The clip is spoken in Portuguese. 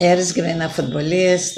eres grande futebolista.